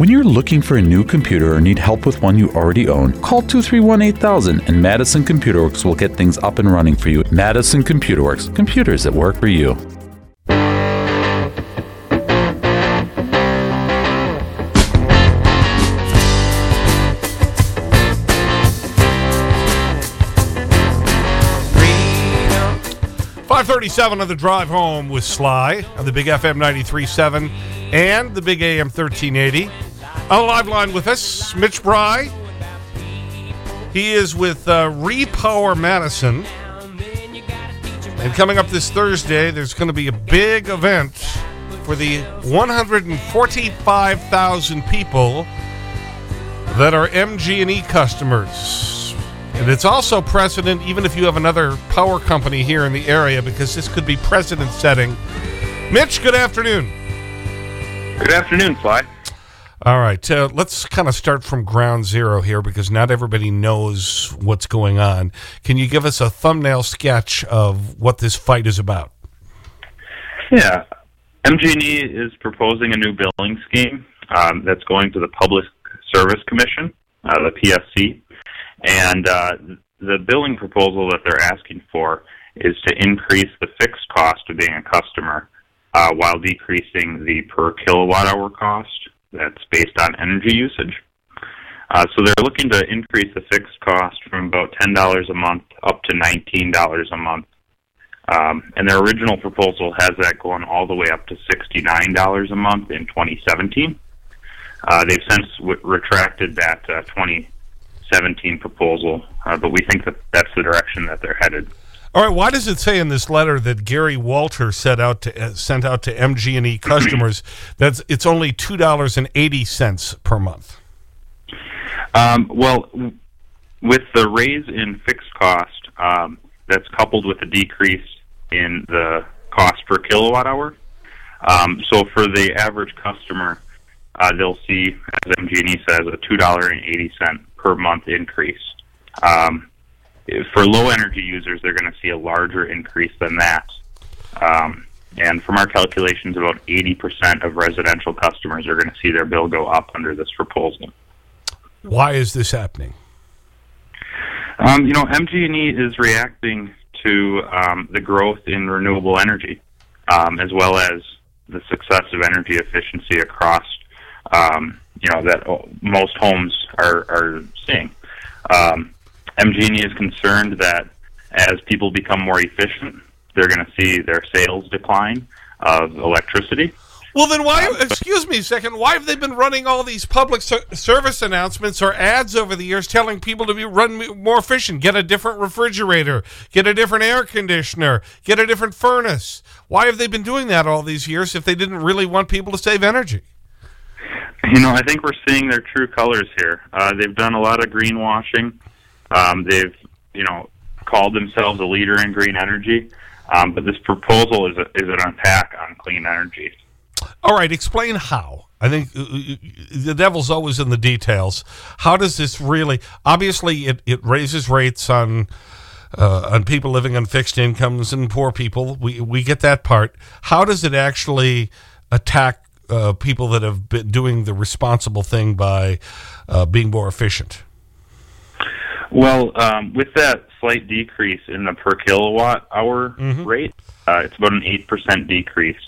When you're looking for a new computer or need help with one you already own, call 231 8000 and Madison Computer Works will get things up and running for you. Madison Computer Works, computers that work for you. Five thirty-seven on the drive home with Sly on the Big FM 93.7 and the Big AM 1380. On the live line with us, Mitch Brey. He is with uh, Repower Madison. And coming up this Thursday, there's going to be a big event for the 145,000 people that are MG&E customers. And it's also precedent, even if you have another power company here in the area, because this could be precedent setting. Mitch, good afternoon. Good afternoon, Sly. All right, uh, let's kind of start from ground zero here because not everybody knows what's going on. Can you give us a thumbnail sketch of what this fight is about? Yeah. MG&E is proposing a new billing scheme um, that's going to the Public Service Commission, uh, the PSC. And uh, the billing proposal that they're asking for is to increase the fixed cost of being a customer uh, while decreasing the per kilowatt hour cost that's based on energy usage. Uh, so they're looking to increase the fixed cost from about $10 a month up to $19 a month. Um, and their original proposal has that going all the way up to $69 a month in 2017. Uh, they've since w- retracted that uh, 2017 proposal, uh, but we think that that's the direction that they're headed. All right, why does it say in this letter that Gary Wolter set out to, uh, sent out to MG&E customers that it's only $2.80 per month? Um, well, with the raise in fixed cost, um, that's coupled with a decrease in the cost per kilowatt hour. Um, so for the average customer, uh, they'll see, as MG&E says, a $2.80 per month increase. Um, for low energy users, they're going to see a larger increase than that. Um, and from our calculations, about 80% of residential customers are going to see their bill go up under this proposal. Why is this happening? Um, you know, MG&E is reacting to um, the growth in renewable energy, um, as well as the success of energy efficiency across, um, you know, that most homes are, are seeing. Um, MG&E is concerned that as people become more efficient, they're going to see their sales decline of electricity. Well, then why, excuse me a second, why have they been running all these public ser service announcements or ads over the years telling people to be run more efficient, get a different refrigerator, get a different air conditioner, get a different furnace? Why have they been doing that all these years if they didn't really want people to save energy? You know, I think we're seeing their true colors here. Uh, they've done a lot of greenwashing. Um, they've, you know, called themselves a leader in green energy. Um, but this proposal is, a, is an attack on clean energy. All right, explain how. I think uh, the devil's always in the details. How does this really, obviously it, it raises rates on, uh, on people living on fixed incomes and poor people. We, we get that part. How does it actually attack uh, people that have been doing the responsible thing by uh, being more efficient? Well, um, with that slight decrease in the per kilowatt hour Mm -hmm. rate, uh, it's about an 8% decrease.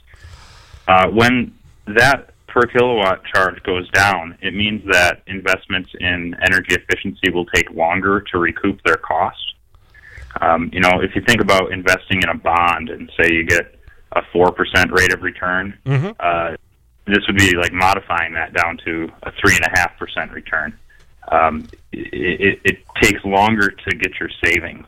Uh, when that per kilowatt charge goes down, it means that investments in energy efficiency will take longer to recoup their cost. Um, you know, if you think about investing in a bond and say you get a 4% rate of return, Mm -hmm. uh, this would be like modifying that down to a 3.5% return um, it, it, takes longer to get your savings.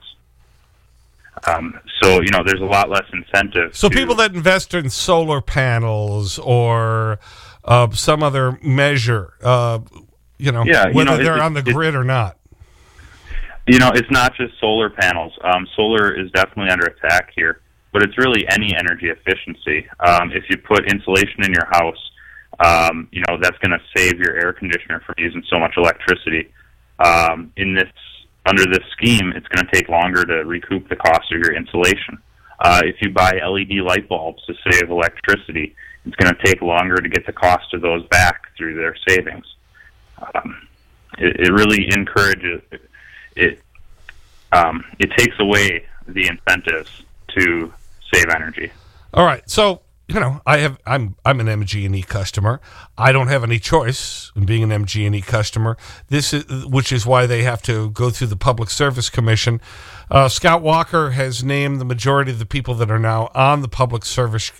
Um, so, you know, there's a lot less incentive. So people that invest in solar panels or uh, some other measure, uh, you know, yeah, you whether know, they're it, on the grid or not. You know, it's not just solar panels. Um, solar is definitely under attack here, but it's really any energy efficiency. Um, if you put insulation in your house, um, you know that's going to save your air conditioner from using so much electricity. Um, in this under this scheme, it's going to take longer to recoup the cost of your insulation. Uh, if you buy LED light bulbs to save electricity, it's going to take longer to get the cost of those back through their savings. Um, it, it really encourages it. Um, it takes away the incentives to save energy. All right. So, you know, I have, I'm, I'm an MG&E customer. I don't have any choice in being an MG&E customer. This is, which is why they have to go through the Public Service Commission. Uh, Scott Walker has named the majority of the people that are now on the Public Service,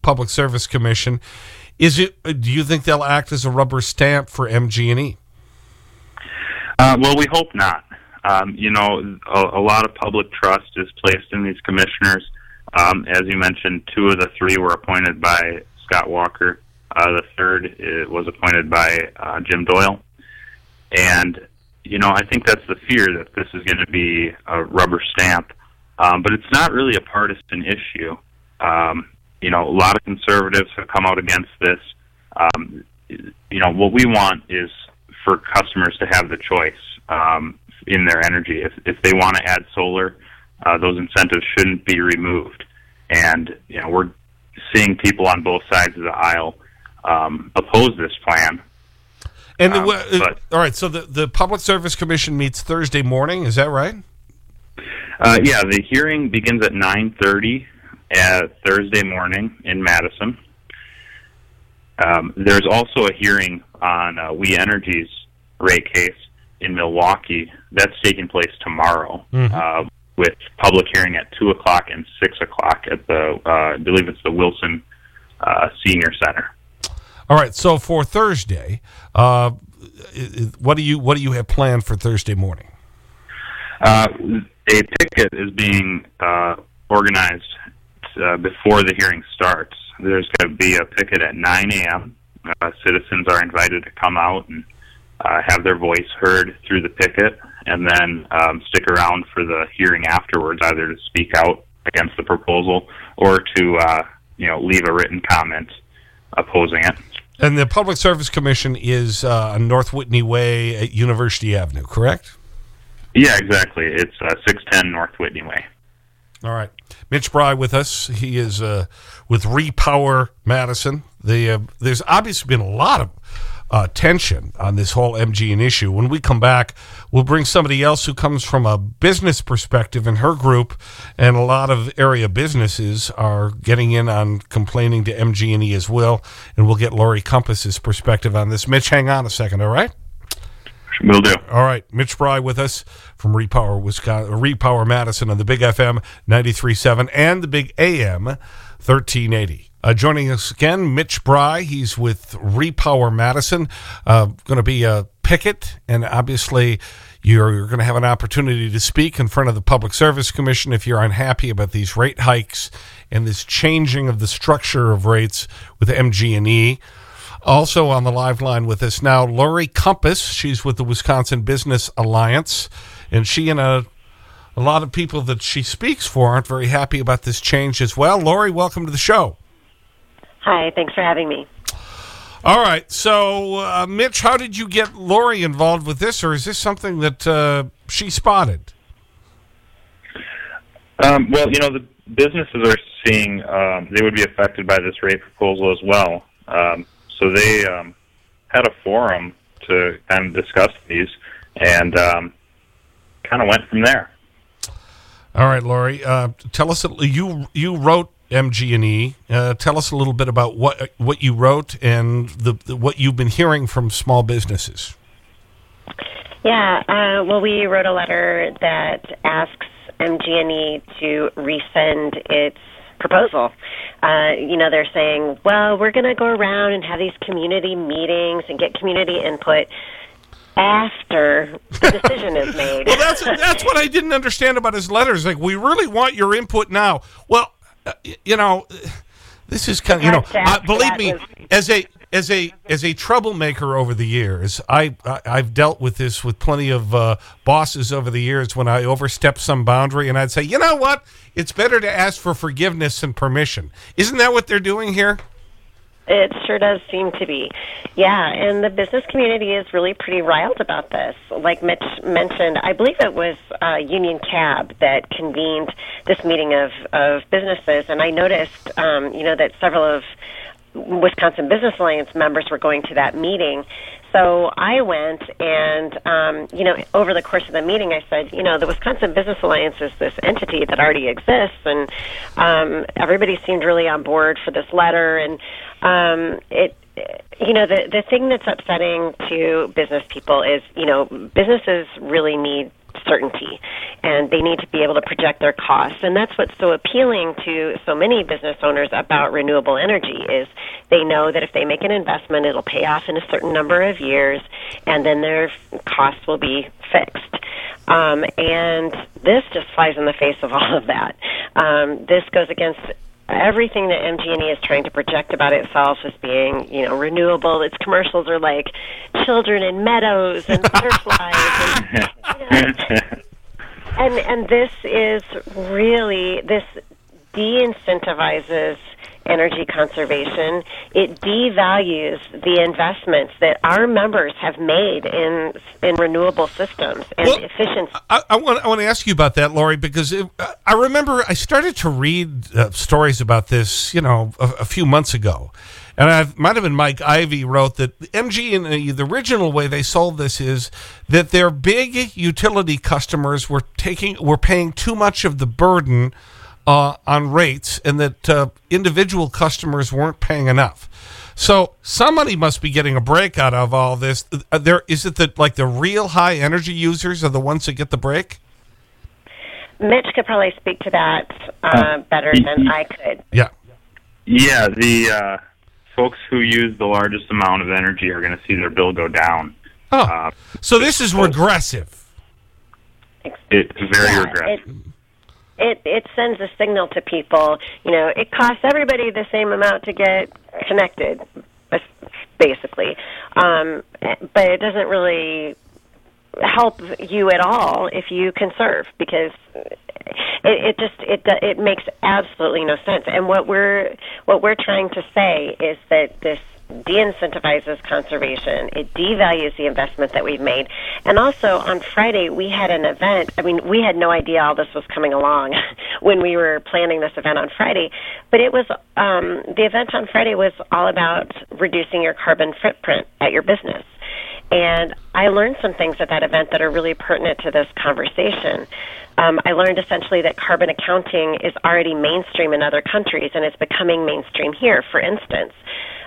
Public Service Commission. Is it, do you think they'll act as a rubber stamp for MG&E? Uh, well, we hope not. Um, you know, a, a, lot of public trust is placed in these commissioners. Um, as you mentioned, two of the three were appointed by Scott Walker. Uh, the third was appointed by uh, Jim Doyle. And, you know, I think that's the fear that this is going to be a rubber stamp. Um, but it's not really a partisan issue. Um, you know, a lot of conservatives have come out against this. Um, you know, what we want is for customers to have the choice um, in their energy. If if they want to add solar, uh, those incentives shouldn't be removed. And you know, we're seeing people on both sides of the aisle um, oppose this plan. And um, but, all right, so the the Public Service Commission meets Thursday morning. Is that right? Uh, yeah, the hearing begins at nine thirty at Thursday morning in Madison. Um, there's also a hearing on uh, We Energies rate case in Milwaukee. That's taking place tomorrow, mm-hmm. uh, with public hearing at two o'clock and six o'clock at the uh, I believe it's the Wilson uh, Senior Center. All right. So for Thursday, uh, what do you what do you have planned for Thursday morning? Uh, a picket is being organized before the hearing starts. There's going to be a picket at 9 a.m. citizens are invited to come out and uh, have their voice heard through the picket, and then um, stick around for the hearing afterwards, either to speak out against the proposal or to uh, you know leave a written comment opposing it. And the Public Service Commission is uh, on North Whitney Way at University Avenue, correct? Yeah, exactly. It's uh, 610 North Whitney Way. All right. Mitch Brey with us. He is uh, with Repower Madison. The, uh, there's obviously been a lot of uh, tension on this whole MG issue. When we come back, we'll bring somebody else who comes from a business perspective in her group, and a lot of area businesses are getting in on complaining to MG&E as well, and we'll get Lori Compas's perspective on this. Mitch, hang on a second, all right? Will do. All right. Mitch Brey with us from Repower, Wisconsin, Repower Madison on the Big FM 93.7 and the Big AM 1380. Uh, joining us again, Mitch Brey. He's with Repower Madison. Uh, going to be a picket, and obviously you're, you're going to have an opportunity to speak in front of the Public Service Commission if you're unhappy about these rate hikes and this changing of the structure of rates with MG&E. Also on the live line with us now, Lori Compas. She's with the Wisconsin Business Alliance, and she and a a lot of people that she speaks for aren't very happy about this change as well. Lori, welcome to the show. Hi, thanks for having me. All right. So, uh, Mitch, how did you get Lori involved with this, or is this something that uh, she spotted? Um, well, you know, the businesses are seeing um, they would be affected by this rate proposal as well. Um, so they um, had a forum to kind of discuss these and um, kind of went from there. All right, Lori, uh, tell us, you, you wrote MG&E. Uh, tell us a little bit about what what you wrote and the, the what you've been hearing from small businesses. Yeah, uh, well, we wrote a letter that asks MG&E to rescind its proposal. Uh, you know, they're saying, well, we're going to go around and have these community meetings and get community input after the decision is made. well, that's that's what I didn't understand about his letters. Like, we really want your input now. Well, uh, you know, this is kind of, you know, uh, believe me, as a as a as a troublemaker over the years, I, I have dealt with this with plenty of uh, bosses over the years when I overstepped some boundary, and I'd say, you know what, it's better to ask for forgiveness and permission. Isn't that what they're doing here? It sure does seem to be. Yeah, and the business community is really pretty riled about this. Like Mitch mentioned, I believe it was uh, Union Cab that convened this meeting of, of businesses, and I noticed, um, you know, that several of Wisconsin Business Alliance members were going to that meeting. So I went, and um, you know, over the course of the meeting, I said, you know, the Wisconsin Business Alliance is this entity that already exists, and um, everybody seemed really on board for this letter, and um, it you know the the thing that's upsetting to business people is you know businesses really need certainty. And they need to be able to project their costs. And that's what's so appealing to so many business owners about renewable energy is they know that if they make an investment it'll pay off in a certain number of years and then their costs will be fixed. Um, and this just flies in the face of all of that. Um, this goes against everything that MG&E is trying to project about itself as being, you know, renewable. Its commercials are like children in meadows and butterflies, and, you know, and and this is really this de-incentivizes energy conservation. It devalues the investments that our members have made in in renewable systems and well, efficiency. I, I, want, I want to ask you about that, Lori, because it, I remember I started to read uh, stories about this, you know, a, a few months ago. And I might have been Mike Ivey wrote that MG, in the, the original way they sold this is that their big utility customers were taking were paying too much of the burden uh, on rates and that uh, individual customers weren't paying enough. So somebody must be getting a break out of all this. Uh, there is it that like the real high energy users are the ones that get the break? Mitch could probably speak to that uh, uh better than I could. Yeah. Yeah, the uh, folks who use the largest amount of energy are going to see their bill go down. Oh, uh, so this is regressive. It's very yeah, regressive. It, it it sends a signal to people. You know, it costs everybody the same amount to get connected, basically, um, but it doesn't really help you at all if you conserve because it, it just it it makes absolutely no sense. And what we're what we're trying to say is that this de-incentivizes conservation. It devalues the investment that we've made. And also on Friday we had an event. I mean, we had no idea all this was coming along when we were planning this event on Friday. But it was um, the event on Friday was all about reducing your carbon footprint at your business. And I learned some things at that event that are really pertinent to this conversation. Um, I learned essentially that carbon accounting is already mainstream in other countries and it's becoming mainstream here. For instance,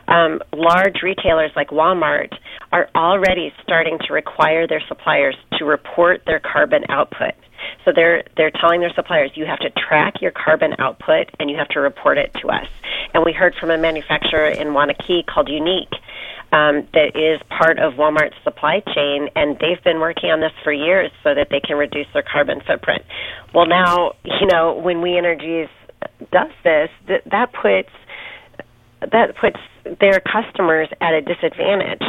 um, large retailers like Walmart are already starting to require their suppliers to report their carbon output. So they're they're telling their suppliers you have to track your carbon output and you have to report it to us. And we heard from a manufacturer in Waunakee called Uniek um, that is part of Walmart's supply chain, and they've been working on this for years so that they can reduce their carbon footprint. Well, now you know when We Energies does this, that that puts that puts their customers at a disadvantage,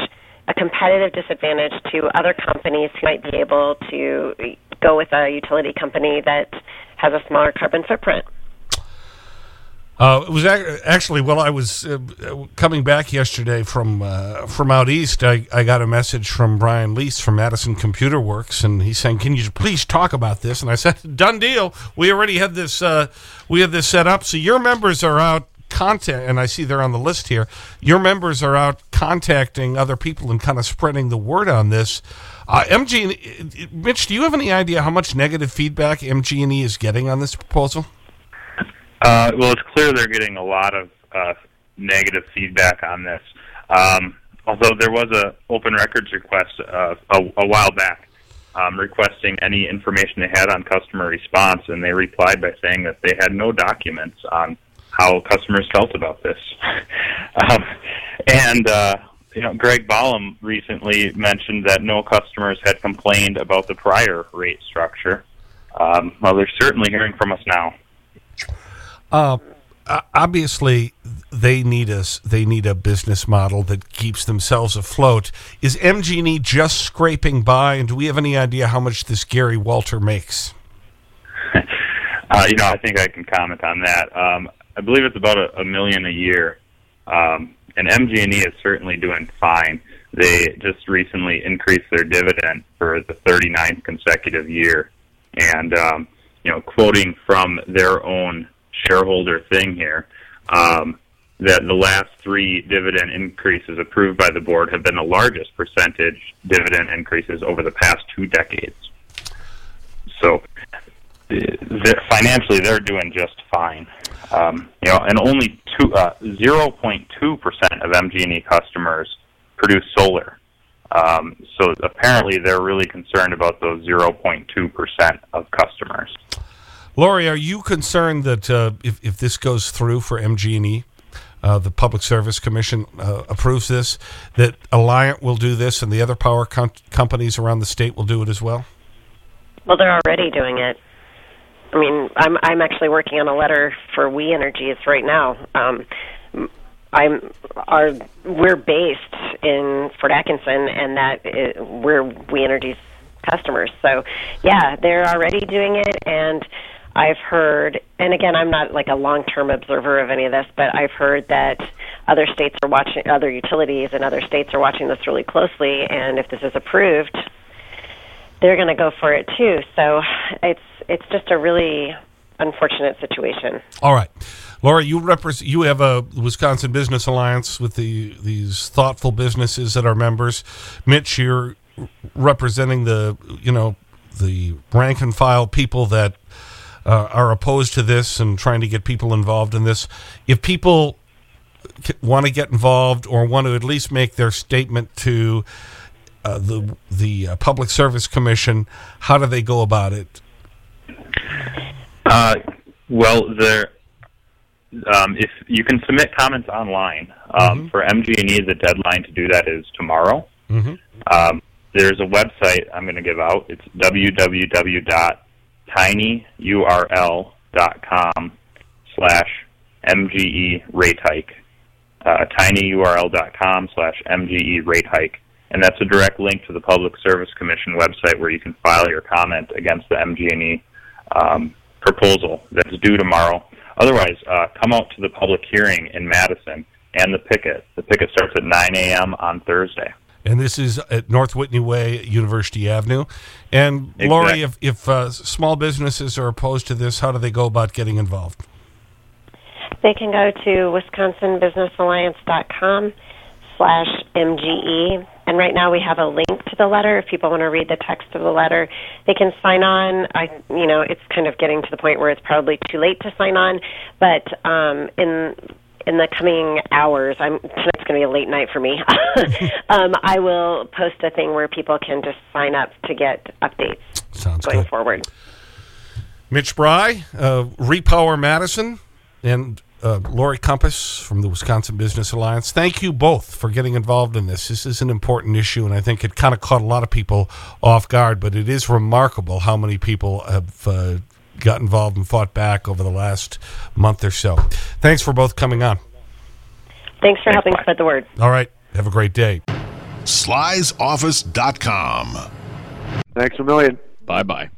a competitive disadvantage to other companies who might be able to go with a utility company that has a smaller carbon footprint. Uh, it was actually while I was uh, coming back yesterday from uh, from out east, I, I got a message from Brian Lease from Madison Computer Works, and he's saying, "Can you please talk about this?" And I said, "Done deal. We already had this uh, we had this set up. So your members are out content, and I see they're on the list here. Your members are out contacting other people and kind of spreading the word on this. Uh, MG, Mitch, do you have any idea how much negative feedback MG&E is getting on this proposal? Uh, well, it's clear they're getting a lot of uh, negative feedback on this. Um, although there was a open records request uh, a, a while back um, requesting any information they had on customer response, and they replied by saying that they had no documents on how customers felt about this. um, and uh, you know, Greg Baum recently mentioned that no customers had complained about the prior rate structure. Um, well, they're certainly hearing from us now. Uh, obviously, they need us. They need a business model that keeps themselves afloat. Is MG&E just scraping by, and do we have any idea how much this Gary Wolter makes? uh, you know, I think I can comment on that. Um, I believe it's about a, a million a year. Um, and MG&E is certainly doing fine. They just recently increased their dividend for the 39th consecutive year. And, um, you know, quoting from their own shareholder thing here, um, that the last three dividend increases approved by the board have been the largest percentage dividend increases over the past two decades. So they're, financially, they're doing just fine. Um, you know, and only two, uh, 0.2% of MG&E customers produce solar. Um, so apparently, they're really concerned about those 0.2% of customers. Lori, are you concerned that uh, if, if this goes through for MG&E, uh, the Public Service Commission uh, approves this, that Alliant will do this and the other power com companies around the state will do it as well? Well, they're already doing it. I mean, I'm I'm actually working on a letter for We Energies right now. Um, I'm our we're based in Fort Atkinson, and that is, we're We Energies customers. So, yeah, they're already doing it, and I've heard, and again, I'm not like a long-term observer of any of this, but I've heard that other states are watching, other utilities and other states are watching this really closely, and if this is approved, they're going to go for it too. So it's it's just a really unfortunate situation. All right. Laura, you represent you have a Wisconsin Business Alliance with the these thoughtful businesses that are members. Mitch, you're representing the you know the rank and file people that uh, are opposed to this and trying to get people involved in this. If people want to get involved or want to at least make their statement to uh, the, the uh, Public Service Commission, how do they go about it? Uh, well, there, um, if you can submit comments online. Um, -hmm. For MG&E, the deadline to do that is tomorrow. -hmm. Um, there's a website I'm going to give out. It's www.tinyurl.com slash MGE rate hike. Uh, tinyurl.com slash MGE rate hike. And that's a direct link to the Public Service Commission website where you can file your comment against the MG&E um, proposal that's due tomorrow. Otherwise, uh, come out to the public hearing in Madison and the picket. The picket starts at 9 a.m. on Thursday. And this is at North Whitney Way, University Avenue. And exactly. Lori, if, if uh, small businesses are opposed to this, how do they go about getting involved? They can go to wisconsinbusinessalliance.com slash MGE. And right now we have a link to the letter. If people want to read the text of the letter, they can sign on. I, you know, it's kind of getting to the point where it's probably too late to sign on. But um, in in the coming hours, I'm tonight's going to be a late night for me. um, I will post a thing where people can just sign up to get updates Sounds going good. forward. Mitch Brey, uh, Repower Madison, and uh, Lori Compas from the Wisconsin Business Alliance. Thank you both for getting involved in this. This is an important issue, and I think it kind of caught a lot of people off guard, but it is remarkable how many people have uh, got involved and fought back over the last month or so. Thanks for both coming on. Thanks for helping spread the word. All right. Have a great day. Sly'sOffice.com. Thanks a million. Bye bye.